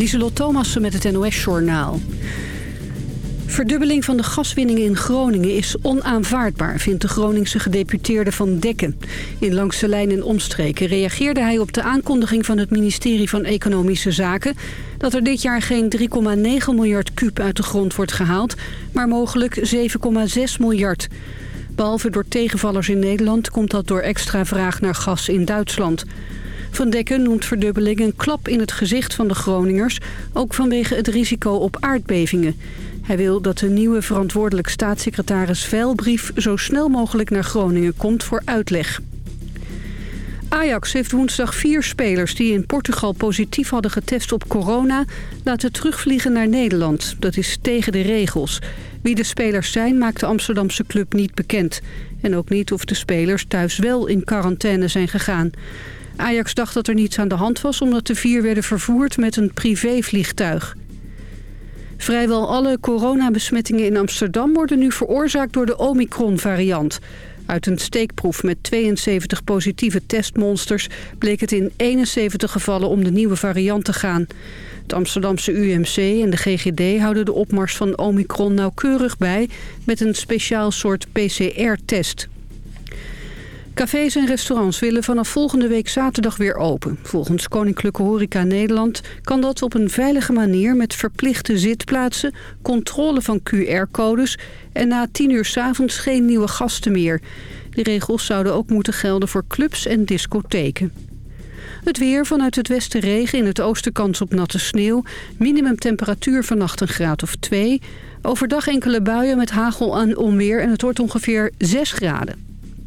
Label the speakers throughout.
Speaker 1: Lieselot Thomassen met het NOS-journaal. Verdubbeling van de gaswinning in Groningen is onaanvaardbaar... vindt de Groningse gedeputeerde Van Dekken. In Langs de Lijn en Omstreken reageerde hij op de aankondiging... van het ministerie van Economische Zaken... dat er dit jaar geen 3,9 miljard kuub uit de grond wordt gehaald... maar mogelijk 7,6 miljard. Behalve door tegenvallers in Nederland... komt dat door extra vraag naar gas in Duitsland... Van Dekken noemt verdubbeling een klap in het gezicht van de Groningers... ook vanwege het risico op aardbevingen. Hij wil dat de nieuwe verantwoordelijk staatssecretaris Veilbrief... zo snel mogelijk naar Groningen komt voor uitleg. Ajax heeft woensdag vier spelers die in Portugal positief hadden getest op corona... laten terugvliegen naar Nederland. Dat is tegen de regels. Wie de spelers zijn maakt de Amsterdamse club niet bekend. En ook niet of de spelers thuis wel in quarantaine zijn gegaan. Ajax dacht dat er niets aan de hand was omdat de vier werden vervoerd met een privévliegtuig. Vrijwel alle coronabesmettingen in Amsterdam worden nu veroorzaakt door de Omicron-variant. Uit een steekproef met 72 positieve testmonsters bleek het in 71 gevallen om de nieuwe variant te gaan. Het Amsterdamse UMC en de GGD houden de opmars van Omicron nauwkeurig bij met een speciaal soort PCR-test. Cafés en restaurants willen vanaf volgende week zaterdag weer open. Volgens Koninklijke Horeca Nederland kan dat op een veilige manier... met verplichte zitplaatsen, controle van QR-codes... en na tien uur s'avonds geen nieuwe gasten meer. Die regels zouden ook moeten gelden voor clubs en discotheken. Het weer vanuit het westen regen, in het oosten kans op natte sneeuw. Minimumtemperatuur vannacht een graad of 2. Overdag enkele buien met hagel en onweer en het wordt ongeveer 6 graden.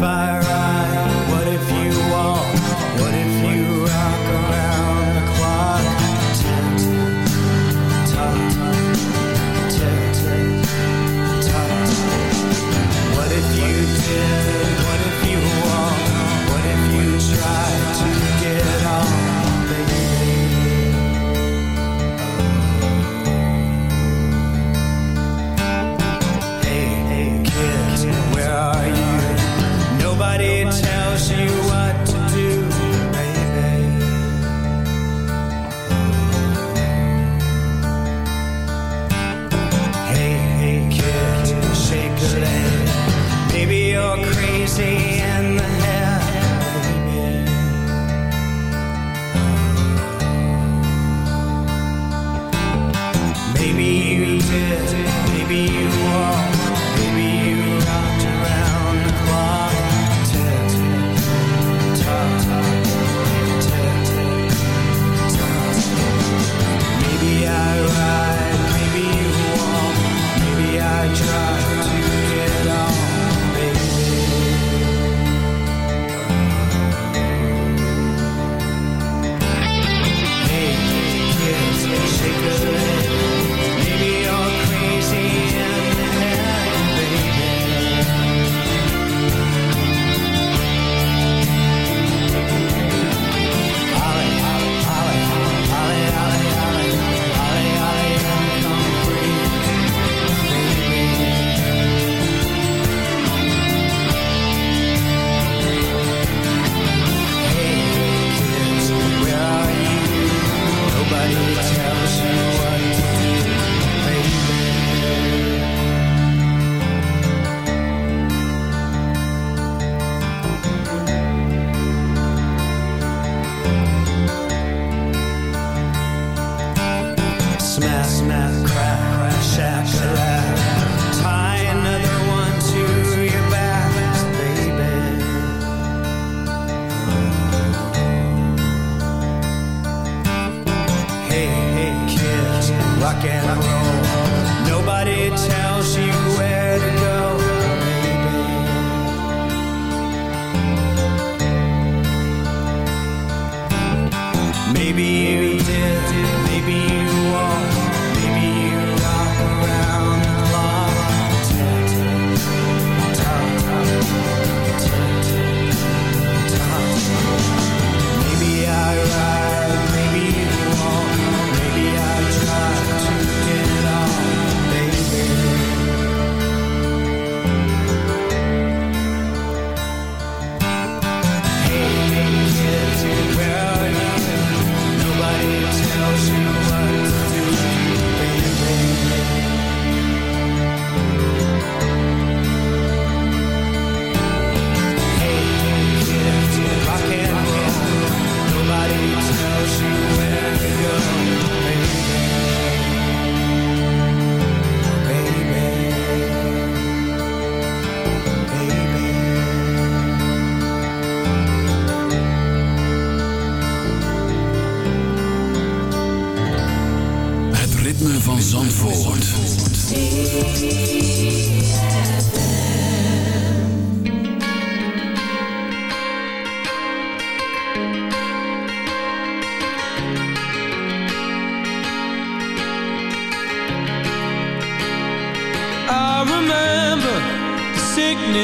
Speaker 2: fire.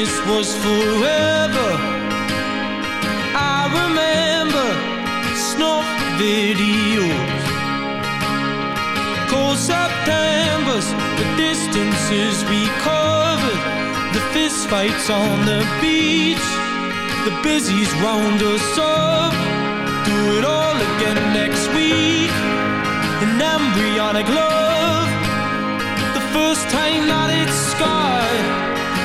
Speaker 3: this was forever. I remember snuff videos. Cold Septembers, the distances we covered. The fist fights on the beach. The busies round us up. Do it all again next week. An embryonic love. The first time that it's scarred.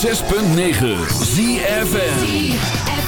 Speaker 4: 106.9 ZFN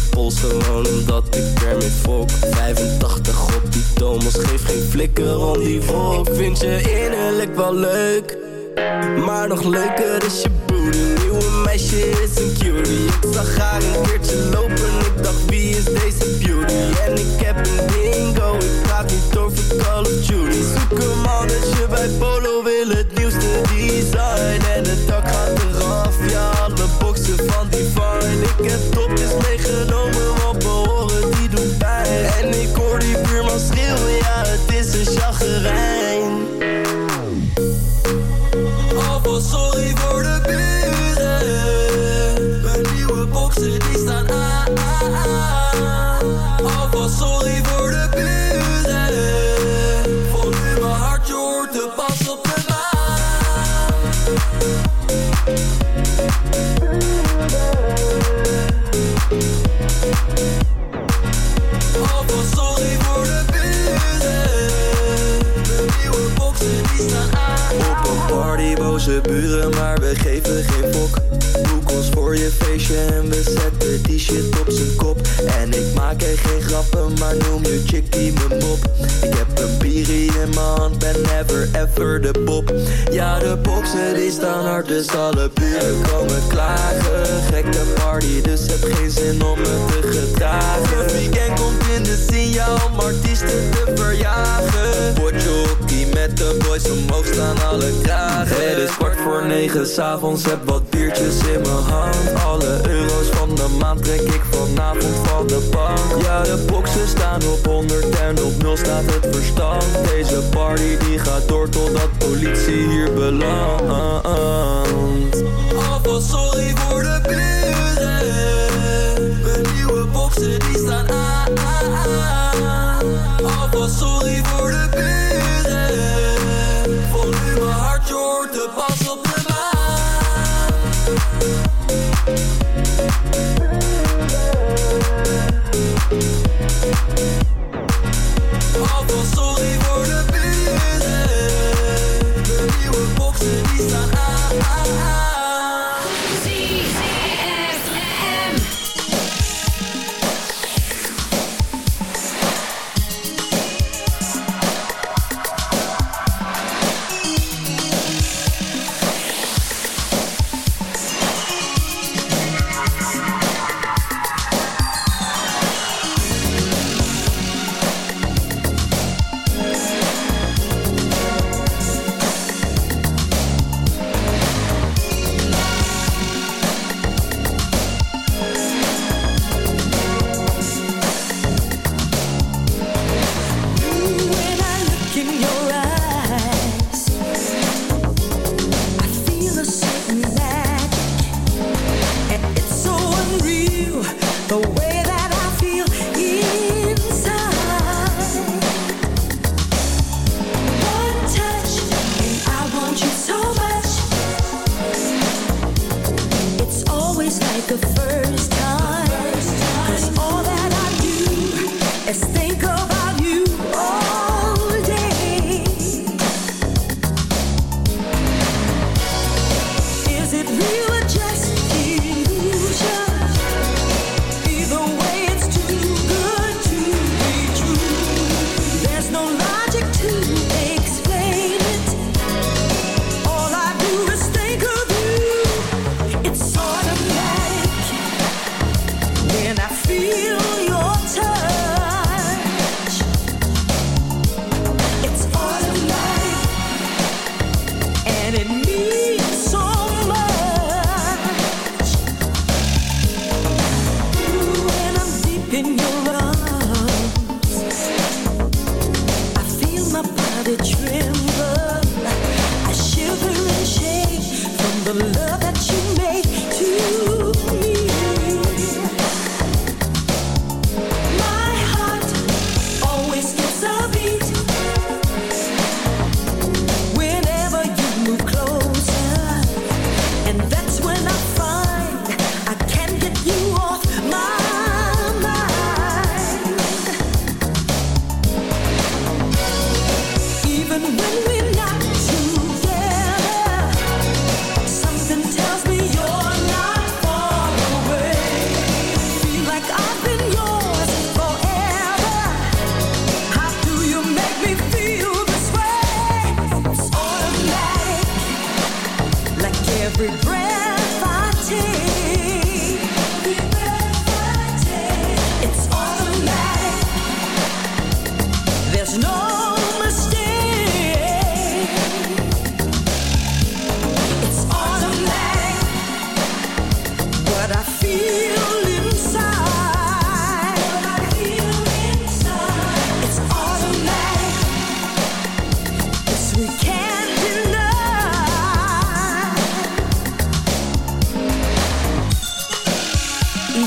Speaker 5: mijn pols gewoon omdat ik Grammy fok. 85 op die Thomas, geef geen flikker om die wolk Vind je innerlijk wel leuk, maar nog leuker is je booty Nieuwe meisje is een cutie, ik zag haar een keertje lopen Ik dacht wie is deze beauty, en ik heb een dingo Ik praat niet over Call of Duty. Zoek een mannetje bij boven
Speaker 6: Ja, de boxer is staan hard, dus alle buren komen klagen. Gekke party, dus heb geen zin om me te gedragen. Het weekend komt in de signaal om artiesten te verjagen. Potje op met de boys omhoog staan alle kragen. Het is kwart voor negen, s'avonds heb wat alle euro's van de maand trek ik vanavond van de bank. Ja, de boxen staan op 100 en op 0 staat het verstand. Deze party die gaat door totdat politie hier belandt.